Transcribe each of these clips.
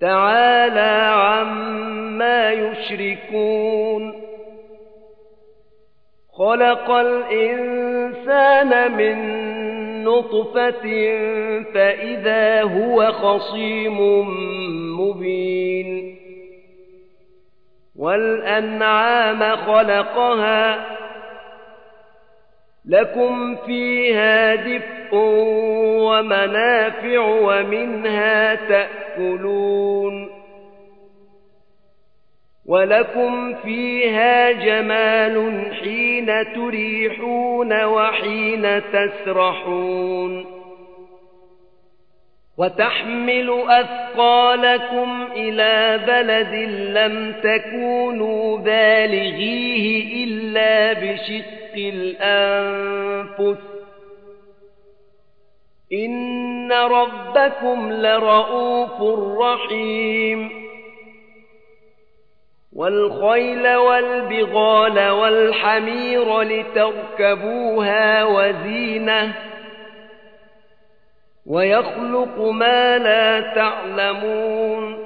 تعالى عما يشركون. خلق الإنسان من نطفة فإذا هو خصيم مبين. والأنعام خلقها لكم فيها دفء ومنافع ومنها تأكلون ولكم فيها جمال حين تريحون وحين تسرحون وتحمل أثقالكم إلى بلد لم تكونوا بالغيه إلا بشق الأنفس. إن ربكم لرؤوف رحيم. والخيل والبغال والحمير لتركبوها وزينة. ويخلق ما لا تعلمون.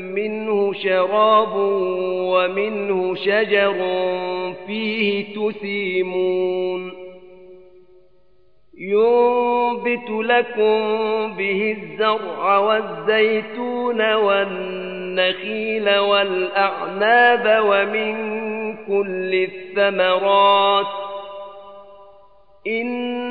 منه شراب ومنه شجر فيه تسيمون ينبت لكم به الزرع والزيتون والنخيل والأعناب ومن كل الثمرات. إن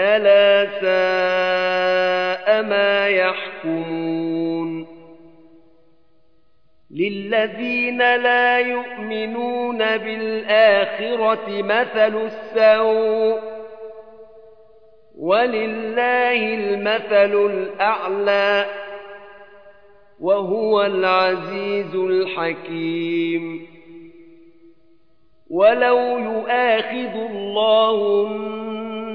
ألا ساء ما يحكمون للذين لا يؤمنون بالآخرة مثل السوء ولله المثل الأعلى وهو العزيز الحكيم ولو يؤاخذ الله الناس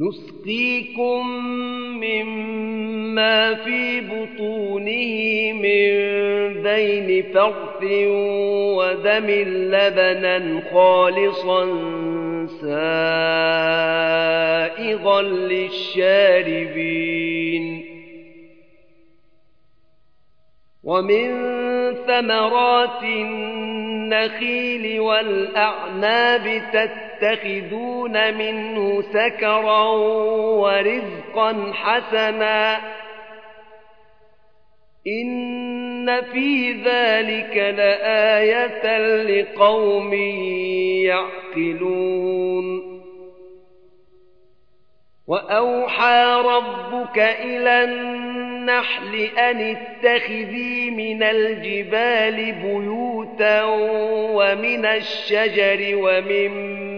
نسقيكم مما في بطونه من بين فرث ودم لبنا خالصا سائغا للشاربين. ومن ثمرات النخيل والأعناب تتخذون منه سكرا ورزقا حسنا إن في ذلك لآية لقوم يعقلون وأوحى ربك إلى النحل أن اتخذي من الجبال بيوتا ومن الشجر ومما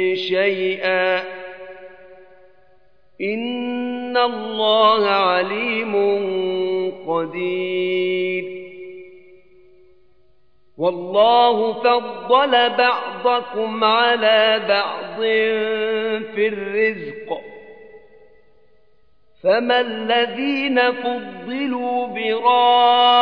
شيئا. إن الله عليم قدير. والله فضل بعضكم على بعض في الرزق. فما الذين فضلوا براد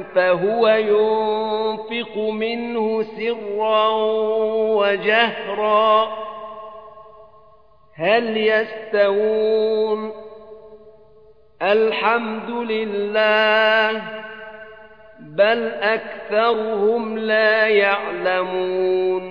فهو ينفق منه سرا وجهرا. هل يستوون؟ الحمد لله بل أكثرهم لا يعلمون.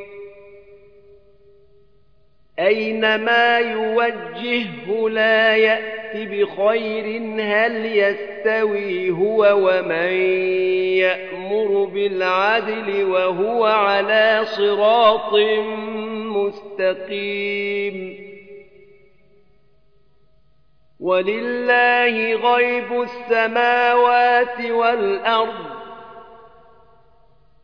أينما يوجهه لا يأت بخير هل يستوي هو ومن يأمر بالعدل وهو على صراط مستقيم. ولله غيب السماوات والأرض.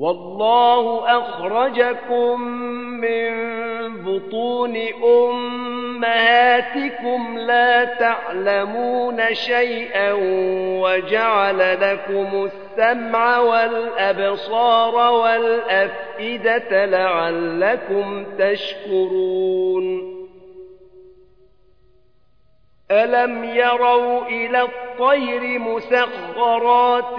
والله أخرجكم من بطون أمهاتكم لا تعلمون شيئا وجعل لكم السمع والأبصار والأفئدة لعلكم تشكرون ألم يروا إلى الطير مسخرات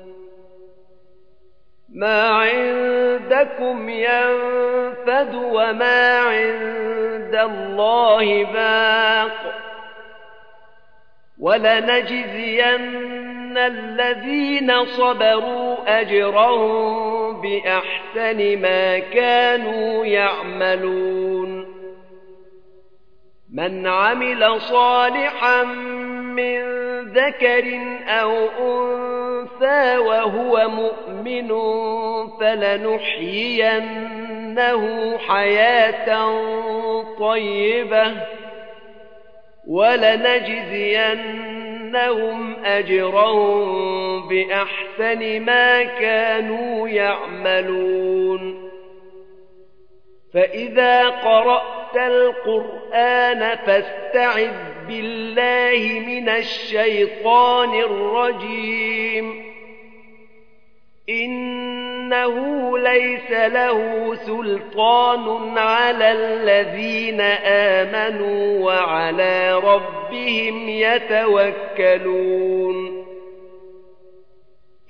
ما عندكم ينفد وما عند الله باق. ولنجزين الذين صبروا أجرهم بأحسن ما كانوا يعملون. من عمل صالحا من ذكر أو أنثى وهو مؤمن فلنحيينه حياة طيبة ولنجزينهم أجرهم بأحسن ما كانوا يعملون. فإذا قرأت القرآن فاستعذ بالله من الشيطان الرجيم. إنه ليس له سلطان على الذين آمنوا وعلى ربهم يتوكلون.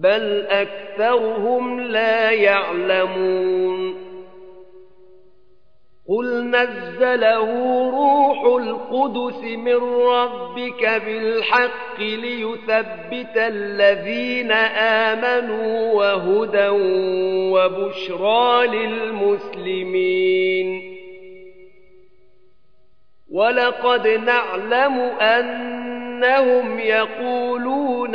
بل أكثرهم لا يعلمون قل نزله روح القدس من ربك بالحق ليثبت الذين آمنوا وهدى وبشرى للمسلمين ولقد نعلم أنهم يقولون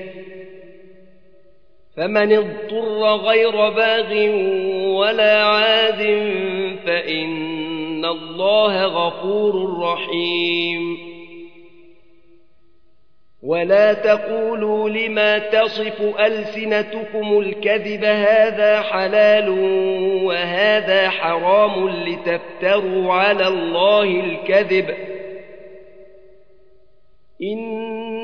فمن اضطر غير باغ ولا عاد فإن الله غفور رحيم. ولا تقولوا لما تصف ألسنتكم الكذب هذا حلال وهذا حرام لتفتروا على الله الكذب. إن